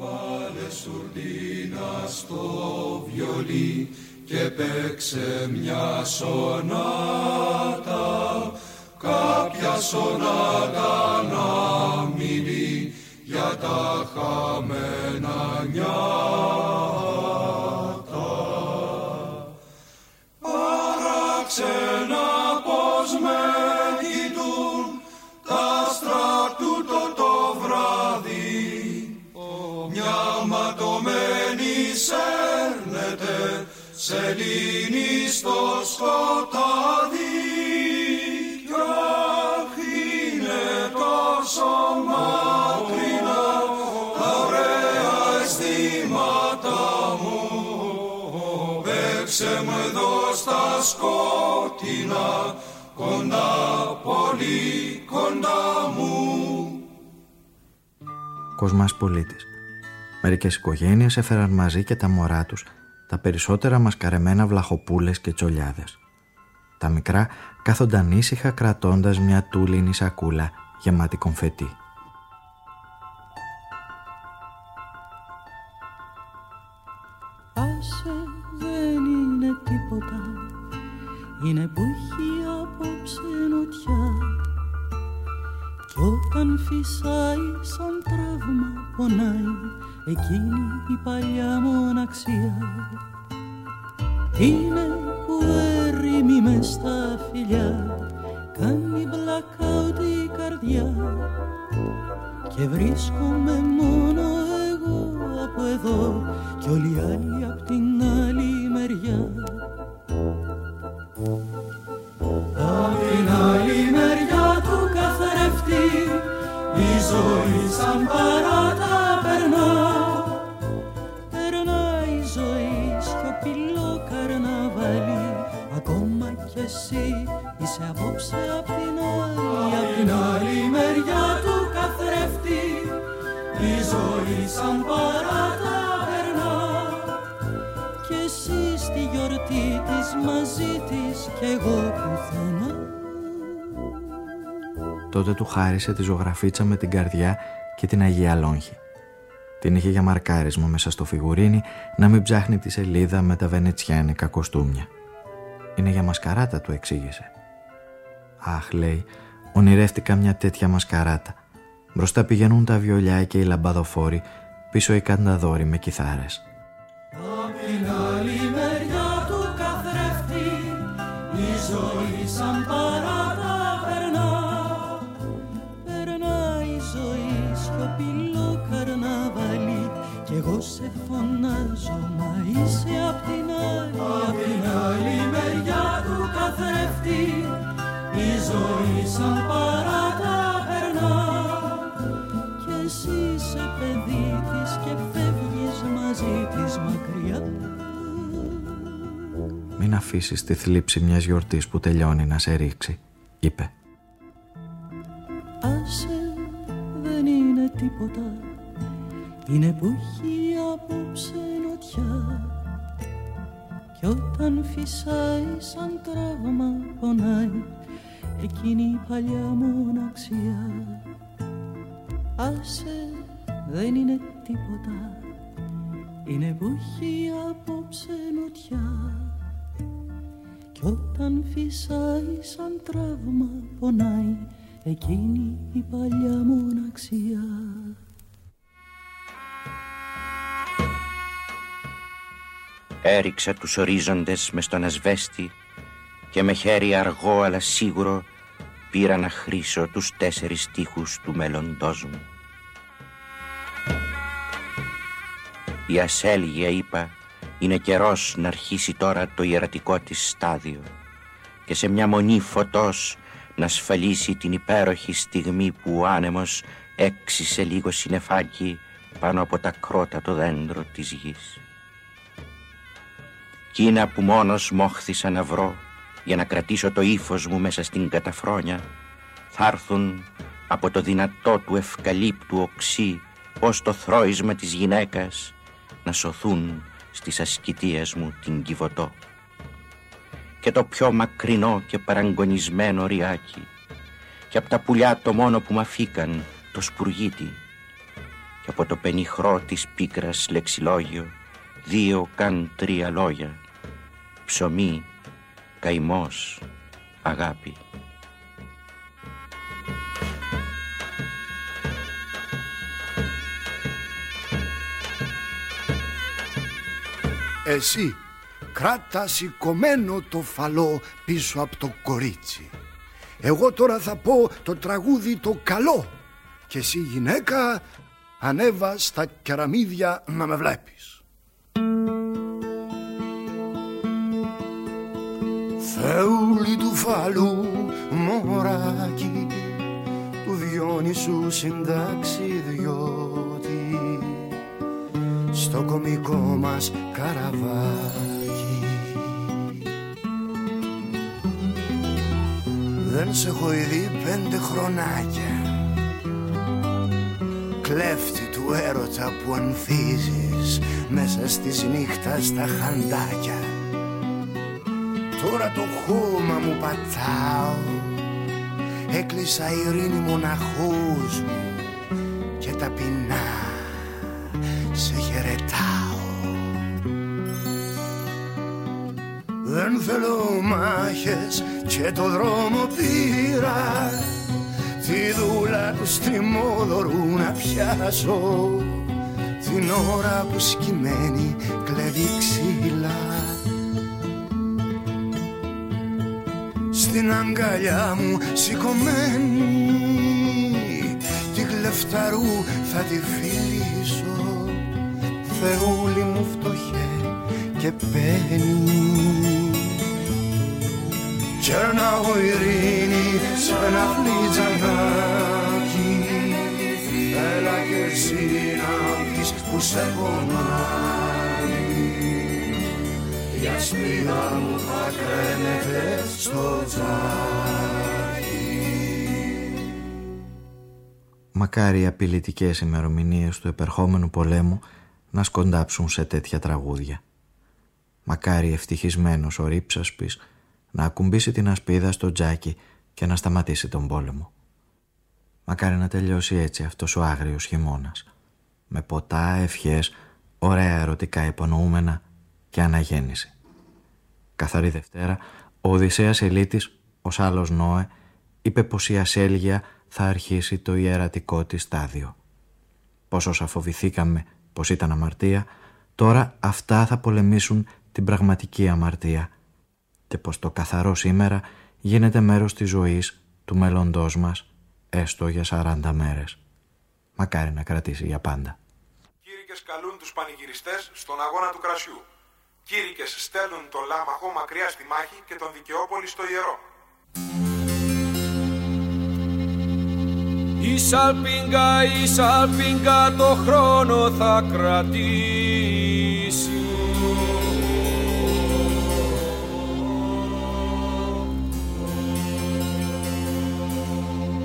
Βάλε σουρτίνα στο βιολί και παίξε μια σονάτα κάποια σονάτα να μιλεί για τα χαμένα νιάτα. Παράξενος κλείνει στο σκοτάδι κι αχ είναι τόσο μακρινά τα ωραία αισθήματα μου. Παίξε μου εδώ στα σκότεινα κοντά πολύ κοντά μου. Κοσμάς Πολίτης. Μερικές οικογένειες έφεραν μαζί και τα μωρά τους τα περισσότερα μασκαρεμένα βλαχοπούλες και τσολιάδες. Τα μικρά κάθονταν ήσυχα κρατώντας μια τούλινη σακούλα γεμάτη κομφετή. Άσε δεν είναι τίποτα Είναι που έχει απόψε νοτιά Κι όταν φυσάει σαν τραύμα πονάει Εκείνη η παλιά μοναξία Είναι που έρημη μες στα φιλιά Κάνει blackout η καρδιά. Και βρίσκομαι μόνο εγώ από εδώ Κι όλοι οι άλλοι απ' την άλλη μεριά. Απ' την άλλη μεριά του καθρέφτη Η ζωή σαν παράτα εσύ είσαι απόψε απ' την άλλη Απ' την άλλη μεριά του καθρέφτη Η ζωή σαν παράτα περνά Κι εσύ στη γιορτή της μαζί της Κι εγώ πουθενά Τότε του χάρισε τη ζωγραφίτσα με την καρδιά και την Αγία Λόγχη. Την είχε για μαρκάρισμα μέσα στο φιγουρίνι να μην ψάχνει τη σελίδα με τα βενετσιάνικα κοστούμια. Είναι για μασκαράτα του εξήγησε. Αχ λέει, ονειρεύτηκα μια τέτοια μασκαράτα. Μπροστά πηγαίνουν τα βιολιά και οι λαμπαδοφόροι, πίσω οι κανταδόροι με κιθάρες. Αφήσεις τη θλίψη μιας γιορτής που τελειώνει να σε ρίξει, είπε. Άσε δεν είναι τίποτα. Είναι που έχει απόψε νοτιά. Κι όταν φυσάει σαν τραύμα πονάει Εκείνη η παλιά μοναξιά Άσε δεν είναι τίποτα. Είναι που έχει απόψε νοτιά Κι όταν φυσάει σαν τραύμα πονάει εκείνη η παλιά μοναξία. Έριξα τους ορίζοντες μες στον ασβέστη και με χέρι αργό αλλά σίγουρο πήρα να χρήσω τους τέσσερις στίχους του μέλλοντός μου. Η ασέλγεια είπα είναι καιρός να αρχίσει τώρα το ιερατικό της στάδιο και σε μια μονή φωτός να ασφαλίσει την υπέροχη στιγμή που ο άνεμος έξισε λίγο συνεφάκι πάνω από τα κρότα το δέντρο της γης. Κίνα που μόνος μόχθησα να βρω για να κρατήσω το ύφος μου μέσα στην καταφρόνια θα έρθουν από το δυνατό του ευκαλύπτου οξύ ως το θρόισμα της γυναίκας να σωθούν στις ασκητίες μου την κυβωτό και το πιο μακρινό και παραγκονισμένο ριάκι και από τα πουλιά το μόνο που μ' αφήκαν το σπουργίτι και από το πενιχρό της πίκρας λεξιλόγιο δύο καν τρία λόγια ψωμί, καημός, αγάπη. Εσύ κράτα σηκωμένο το φαλό πίσω από το κορίτσι. Εγώ τώρα θα πω το τραγούδι το καλό και εσύ γυναίκα ανέβα στα κεραμίδια να με βλέπεις. Θεούλη του φαλού μωράκι του Διόνυσου συνταξιδιώτη στο κομικό μας καραβάκι. Δεν σε έχω δει πέντε χρονάκια. Κλέφτη του έρωτα που ανθίζεις μέσα στις νύχτας στα χαντάκια. Τώρα το χώμα μου πατάω. Έκλεισα ειρήνη μοναχούς μου Και ταπεινά σε Δεν θέλω μάχες και το δρόμο πήρα. Τη δούλα του στριμόδωρου να πιάσω. Την ώρα που σκυμμένη κλέβει ξύλα. Στην αγκαλιά μου σηκωμένη τη γλεφταρού θα τη φιλήσω. Θεούλη μου φτωχέ και παίρνει Κέρναγω ειρήνης σε ένα φλιτζανάκι Έλα και εσύ να πεις που σε πονάει. Η ασπίδα μου θα κρέμεται στο τζάκι. Μακάρι οι απειλητικές ημερομηνίες του επερχόμενου πολέμου να σκοντάψουν σε τέτοια τραγούδια. Μακάρι ευτυχισμένος ο Ρίψασπης να ακουμπήσει την ασπίδα στο τζάκι και να σταματήσει τον πόλεμο. Μακάρι να τελειώσει έτσι αυτός ο άγριος χειμώνας. Με ποτά, ευχές, ωραία ερωτικά υπονοούμενα και αναγέννηση. Καθαρή Δευτέρα, ο Οδυσσέας Ελίτης, ως άλλος Νόε, είπε πως η ασέλγεια θα αρχίσει το ιερατικό της στάδιο. Πόσο αφοβηθήκαμε πως ήταν αμαρτία, τώρα αυτά θα πολεμήσουν την πραγματική αμαρτία και πως το καθαρό σήμερα γίνεται μέρος της ζωής του μέλλοντός μας έστω για 40 μέρες. Μακάρι να κρατήσει για πάντα. Κήρυκες καλούν τους πανηγυριστές στον αγώνα του κρασιού. Κήρυκες στέλνουν τον Λάμαχο μακριά στη μάχη και τον Δικαιόπολη στο ιερό. Η σαλπίγκα, η σαλπίγκα το χρόνο θα κρατήσει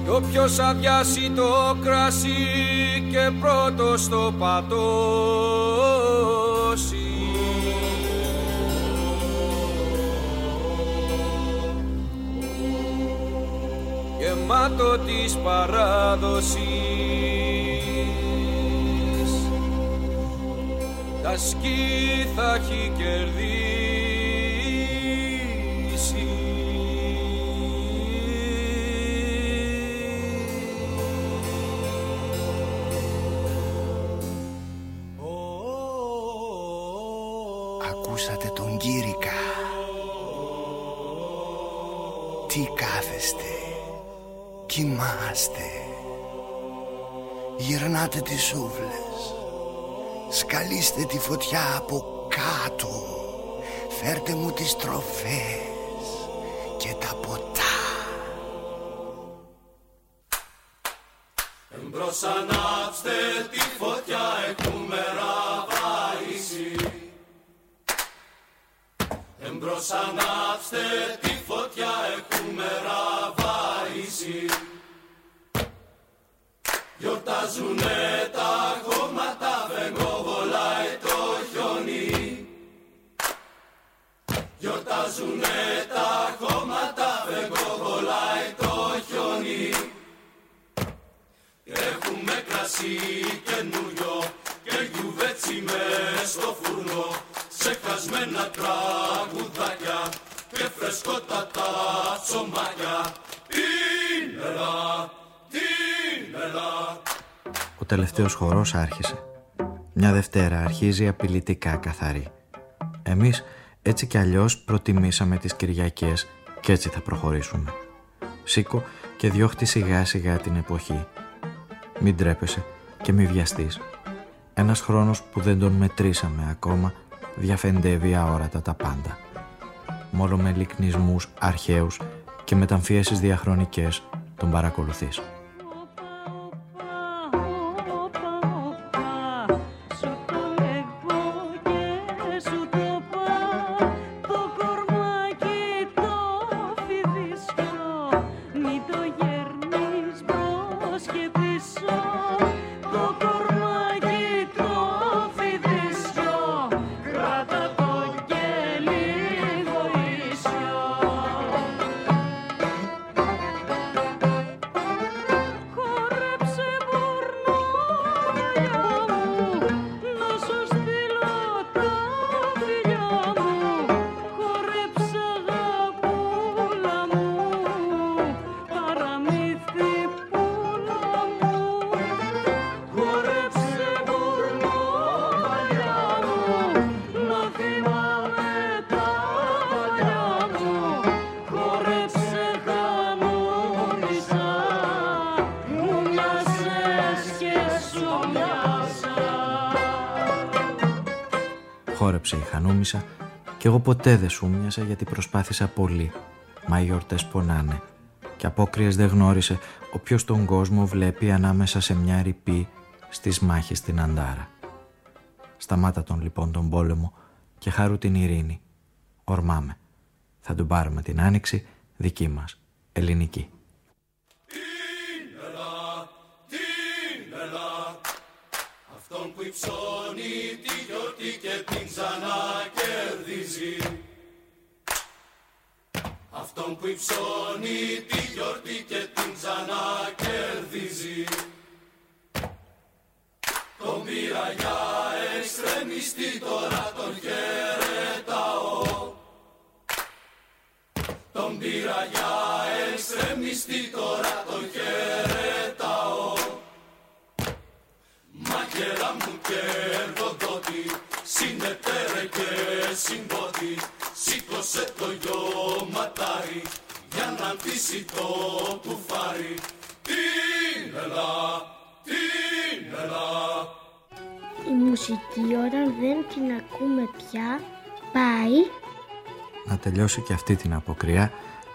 Κι όποιος αδειάσει το κρασί και πρώτος το πατώσει. Γεμάτο της παράδοσης τα σκι θα έχει κερδίσει Κοιμάστε Γυρνάτε τις σούβλες Σκαλίστε τη φωτιά από κάτω. Φέρτε μου τις τροφές Και τα ποτά. Εμπρός ανάψτε τη κρασί καινούριο και γιουβέτσι μες στο φούρνο σε χασμένα τραγουδάκια και φρεσκότατα ψωμάκια. Την έλα, την έλα. Ο τελευταίος χορός άρχισε. Μια Δευτέρα αρχίζει απειλητικά καθαρή. Εμείς έτσι κι αλλιώς προτιμήσαμε τις Κυριακές και έτσι θα προχωρήσουμε. Σήκω και διώχτη σιγά σιγά την εποχή. Μην τρέπεσαι και μη βιαστείς. Ένας χρόνος που δεν τον μετρήσαμε ακόμα διαφεντεύει αόρατα τα πάντα. μόνο με λυκνισμούς αρχαίους και μεταμφίεσεις διαχρονικές τον παρακολουθείς. Ποτέ δεν σου μοιάσα γιατί προσπάθησα πολύ. Μα οι γιορτές πονάνε και απόκριες δεν γνώρισε όποιος τον κόσμο βλέπει ανάμεσα σε μια ρηπή στις μάχες στην Αντάρα. Σταμάτα τον λοιπόν τον πόλεμο και χάρου την ειρήνη. Ορμάμε. Θα τον πάρουμε την άνοιξη δική μας, ελληνική. Αυτόν που υψώνει τη γιορτή και την ξανακερδίζει. Αυτόν που υψώνει τη γιορτή και την ξανακερδίζει. Τον πήρα για εξτρεμιστή τώρα τον χαιρετάω. Τον πήρα για εξτρεμιστή τώρα τον Σήκωσε το γιο ματάρι Για να αντίσει το κουφάρι Την ελά, την ελά Η μουσική όταν δεν την ακούμε πια πάει να τελειώσει και αυτή την αποκριά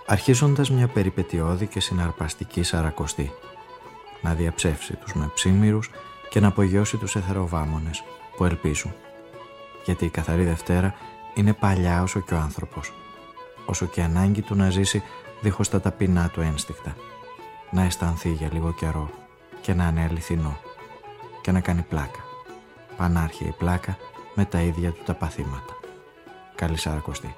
αρχίζοντας μια περιπετειώδη και συναρπαστική σαρακοστή. Να διαψεύσει τους μεψίμυρους και να απογειώσει τους εθεροβάμονες που ελπίζουν. Γιατί η καθαρή Δευτέρα είναι παλιά όσο και ο άνθρωπος, όσο και ανάγκη του να ζήσει δίχως τα ταπεινά του ένστικτα, να αισθανθεί για λίγο καιρό και να είναι αληθινό και να κάνει πλάκα. Πανάρχια η πλάκα με τα ίδια του τα παθήματα. Καλή Σαρακοστή.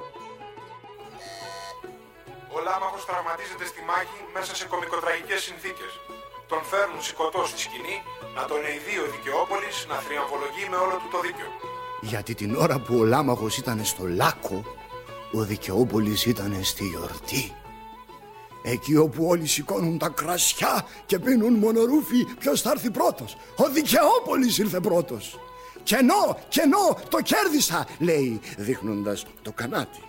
Ο Λάμαχος τραυματίζεται στη μάχη μέσα σε κομικοτραγικές συνθήκες. Τον φέρνουν σηκωτός στη σκηνή, να τον εειδεί ο Δικαιόπολης, να θριαμβολογεί με όλο του το δίκιο. Γιατί την ώρα που ο Λάμαχος ήταν στο Λάκο, ο Δικαιόπολης ήταν στη γιορτή. Εκεί όπου όλοι σηκώνουν τα κρασιά και πίνουν μονορούφι ποιος θα έρθει πρώτος; Ο Δικαιόπολης ήρθε πρώτος. Κενό, κενό, το κέρδισα, λέει δείχνοντας το κανάτι.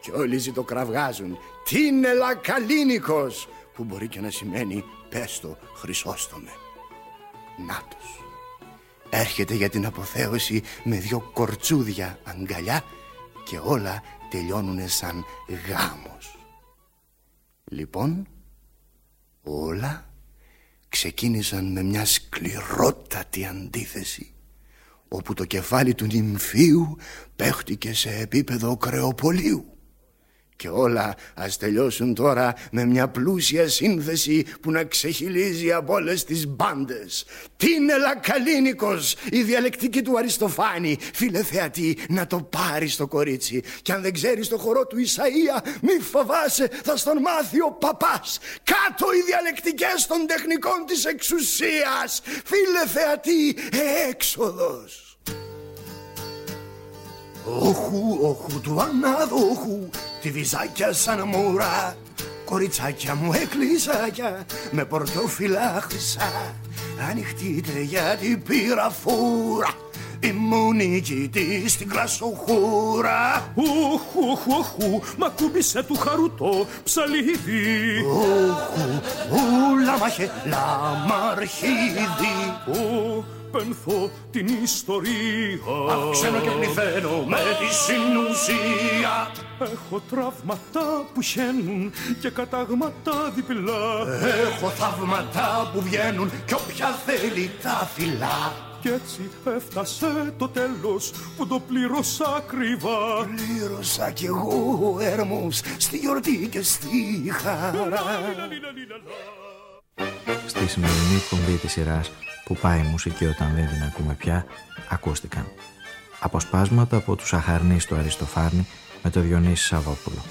Και όλοι ζητοκραυγάζουν. Τι είναι λακαλίνικος, που μπορεί και να σημαίνει πες το Χρυσόστομε. Νάτος. Έρχεται για την αποθέωση με δυο κορτσούδια αγκαλιά και όλα τελειώνουνε σαν γάμος. Λοιπόν, όλα ξεκίνησαν με μια σκληρότατη αντίθεση όπου το κεφάλι του νυμφίου παίχτηκε σε επίπεδο κρεοπολίου. Και όλα ας τελειώσουν τώρα με μια πλούσια σύνθεση που να ξεχυλίζει από όλες τις μπάντες. Τίνελα Καλίνικος, η διαλεκτική του Αριστοφάνη. Φίλε θεατή, να το πάρει το κορίτσι. Και αν δεν ξέρεις το χορό του Ισαΐα, μη φοβάσαι, θα στον μάθει ο παπάς. Κάτω οι διαλεκτικές των τεχνικών της εξουσίας. Φίλε θεατή, έξοδος. Όχου, όχου του αναδόχου, τη βυζάκια σαν μουρά. Κοριτσάκια μου εκκλησάκια, με πορτοφυλά χρυσά. Ανοιχτείτε για την πυραφούρα, ήμουν νικητή στην κλασοχούρα. Όχου, όχου, όχου, μα κούμπησε του χαρούτο ψαλίδι. Όχου, ούλα μαχε, λαμαρχίδι. Πενθώ την ιστορία. Αυξαίνω και πληθαίνω με τη συνουσία. Έχω τραύματα που χαίνουν και κατάγματα διπλά. Έχω θαύματα που βγαίνουν κι όποια θέλει τα φυλά. Κι έτσι έφτασε το τέλος που το πλήρωσα ακριβά. Πλήρωσα κι εγώ έρμος στη γιορτή και στη χαρά. Στη σημερινή εκπομπή της σειράς που πάει η μουσική όταν δεν την ακούμε πια ακούστηκαν αποσπάσματα από τους αχαρνείς του Αριστοφάνη με το Διονύσης Σαββόπουλο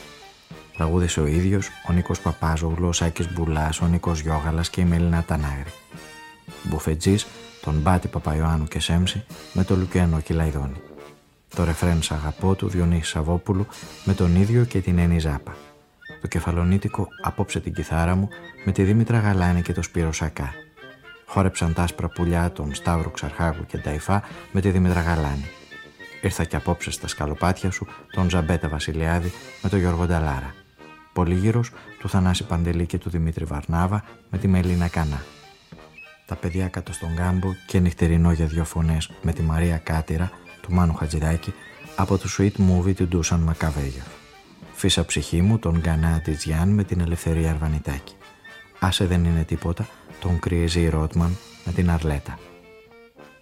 Τραγούδισε ο ίδιος, ο Νίκος Παπάζογλου, ο Σάκης Μπουλάς, ο Νίκος Γιώγαλας και η Μελίνα Τανάγρη. Μπουφετζής τον Μπάτι Παπαϊωάννου και Σέμψη με το Λουκιανό Κυλαϊδόνη. Το ρεφρέν «Σ' αγαπώ» του Διονύσης Σαββόπουλου με τον ίδιο και την Έννη Ζάπα. Το κεφαλονίτικο «Απόψε την κιθάρα μου» με τη Δήμητρα Γαλάνη και το Σπύρο Σακά. Χόρεψαν τα άσπρα πουλιά των Σταύρου Ξαρχάγου και Ταϊφά με τη Δήμητρα Γαλάνη. Ήρθα και απόψε στα σκαλοπάτια σου τον Ζαμπέτα Βασιλιάδη με τον Γιώργο Νταλάρα. Πολύγυρος του Θανάση Παντελή και του Δημήτρη Βαρνάβα με τη Μελίνα Κανά τα παιδιά κάτω στον κάμπο και νυχτερινό για δυο φωνές με τη Μαρία Κάτυρα του Μάνου Χατζηδάκη από το Sweet Movie του Ντούσαν Μακαβέγιο. Φύσα ψυχή μου τον Γκανά της Γιάν με την Ελευθερία Αρβανιτάκη. Άσε δεν είναι τίποτα τον Κριεζή Ρότμαν με την Αρλέτα.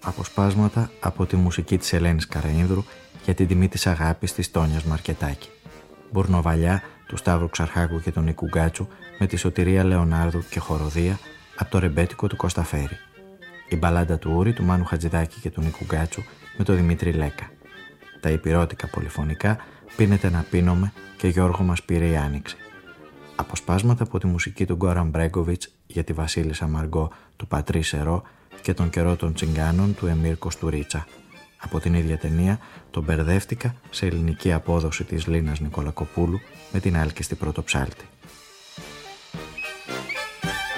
Αποσπάσματα από τη μουσική της Ελένης Καραΐνδρου για την τιμή της αγάπης της Τόνιας Μαρκετάκη. Μπουρνοβαλιά του Σταύρου Ξαρχάκου και τον Νίκου Γκάτσου με τη Σωτηρία Λεωνάρδου και Χοροδία από το ρεμπέτικο του Κώστα Φέρη. Η μπαλάντα του Ούρη του Μάνου Χατζηδάκη και του Νίκου Γκάτσου με το Δημήτρη Λέκα. Τα υπηρώτικα πολυφωνικά πίνεται να πίνομαι και Γιώργο μας πήρε η άνοιξη. Αποσπάσματα από τη μουσική του Γκόραν Μπρέγκοβιτς για τη Βασίλισσα Μαργκό του Πατρί Σερό και τον καιρό των τσιγκάνων του Εμίρ Κοστουρίτσα. Από την ίδια ταινία τον μπερδεύτηκα σε ελληνική απόδοση της Λίνας Νικολακοπούλου με την άλκηστη πρωτοψάλτη.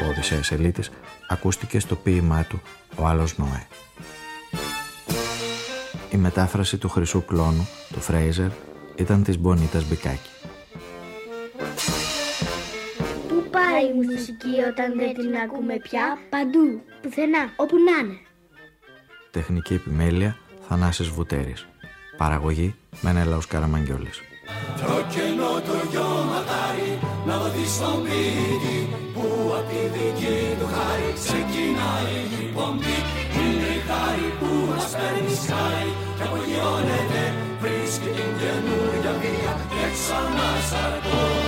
Ο Οδυσσέας Ελίτης ακούστηκε στο ποίημά του «Ο άλλος Νόε». Η μετάφραση του Χρυσού Κλόνου, του Φρέιζερ, ήταν της Μπονίτας Μπικάκη. η μουσική όταν δεν την ακούμε πια, παντού, πουθενά, όπου να είναι. Τεχνική επιμέλεια Θανάσης Βουτέρης. Παραγωγή Μενέλαος Καραμαγκιόλης. Το κενό το γιο ματάρι να δει στον μπίτι που απ' τη δική του χάρη ξεκινάει η πομπή. Είναι η χάρη που μας παίρνει σκάρι και απογειώνεται βρίσκει την καινούργια βία και ξανά σαρκώνει.